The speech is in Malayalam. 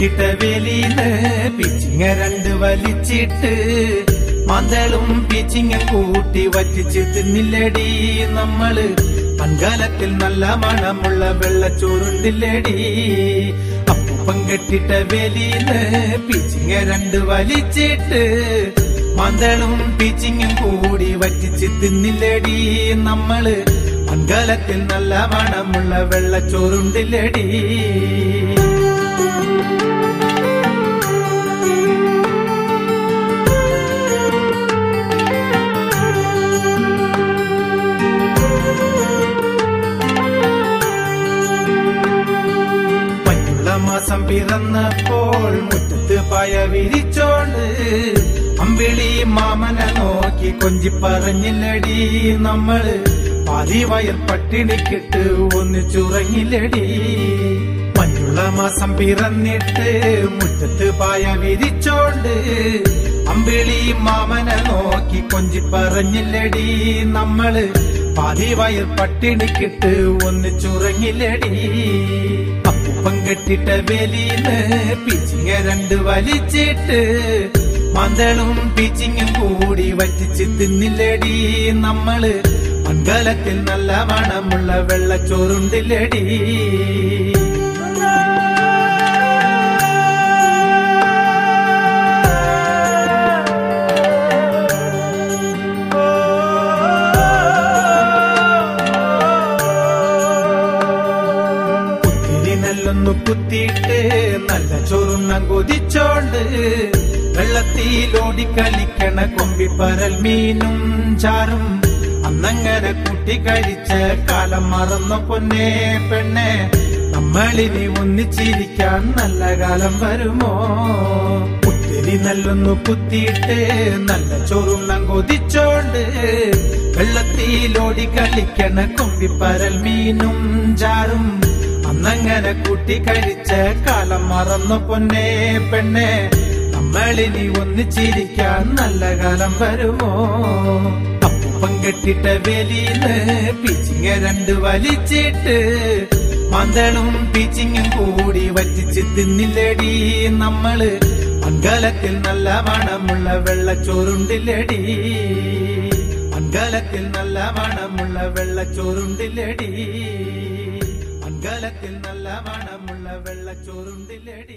കെട്ടിട്ട വെളിയിൽ പിച്ചിങ്ങ രണ്ട് വലിച്ചിട്ട് മന്തളും പിച്ചിങ്ങ കൂട്ടി വറ്റിച്ച് തിന്നില്ലടി നമ്മൾ. പങ്കാലത്തിൽ നല്ല മണമുള്ള വെള്ളച്ചോറുണ്ടില്ലടി. അപ്പം കെട്ടിട്ട വെളിയിൽ പിച്ചിങ്ങ രണ്ട് വലിച്ചിട്ട് മന്തളും പിച്ചിങ്ങും കൂടി വറ്റിച്ച് തിന്നില്ലടി നമ്മൾ. മൺകാലത്തിൽ നല്ല മണമുള്ള വെള്ളച്ചോറുണ്ടില്ലടി. പിറന്നപ്പോൾ മുറ്റത്ത് പായ വിരിച്ചോണ്ട് അമ്പിളി മാമനെ നോക്കി കൊഞ്ചി പറഞ്ഞില്ലടി നമ്മൾ. പാതി വയർ പട്ടിണിക്കിട്ട് ഒന്നിച്ചുറങ്ങില്ലടി മഞ്ഞുള്ള മാസം പിറന്നിട്ട് മുറ്റത്ത് പായ വിരിച്ചോണ്ട് അമ്പിളി മാമനെ നോക്കി കൊഞ്ചി പറഞ്ഞില്ലടി നമ്മൾ. പാതി വയർ പട്ടിണിക്കിട്ട് ഒന്നിച്ചുറങ്ങില്ലടി അപ്പൂപ്പൻ കെട്ടിട്ട വേലിന്ന് പിച്ചിങ്ങ രണ്ട് വലിച്ചിട്ട് മന്തളും പിച്ചിങ്ങും കൂടി വറ്റിച്ച് തിന്നില്ലടി നമ്മൾ. മംഗലത്തിൽ നല്ല മണമുള്ള വെള്ളച്ചോറുണ്ടില്ലടി. നെല്ലൊന്നു കുത്തിയിട്ട് നല്ല ചോറുണ്ണ കൊതിച്ചോണ്ട് വെള്ളത്തിലോടി കളിക്കണ കൊമ്പിപ്പരൽ മീനും ചാറും. അന്നങ്ങനെ കുട്ടി കഴിച്ച കാലം മറന്ന പൊന്നെ പെണ്ണെ നമ്മളിനി ഒന്നിച്ചിരിക്കാൻ നല്ല കാലം വരുമോ? കുത്തിരി നല്ലൊന്നു കുത്തിയിട്ട് നല്ല ചോറുണ്ണം കൊതിച്ചോണ്ട് വെള്ളത്തിലോടി കളിക്കണ കൊമ്പിപ്പരൽ മീനും ചാറും. അന്നങ്ങനെ കൂട്ടി കഴിച്ച കാലം മറന്നു പൊന്നെ പെണ്ണെ. നമ്മളിനി ഒന്നിച്ചിരിക്കാൻ നല്ല കാലം വരുമോ? അപ്പം കെട്ടിട്ട വെലിയിൽ പിച്ചിങ്ങ രണ്ട് വലിച്ചിട്ട് മന്തളും പിച്ചിങ്ങും കൂടി വറ്റിച്ച് തിന്നില്ലടി നമ്മൾ. അങ്കലത്തിൽ നല്ല മണമുള്ള വെള്ളച്ചോറുണ്ടില്ലടി. അങ്കലത്തിൽ നല്ല മണമുള്ള വെള്ളച്ചോറുണ്ടില്ലടി. മൺകാലത്തിൽ നല്ല മണമുള്ള വെള്ളച്ചോറുണ്ടില്ലടി.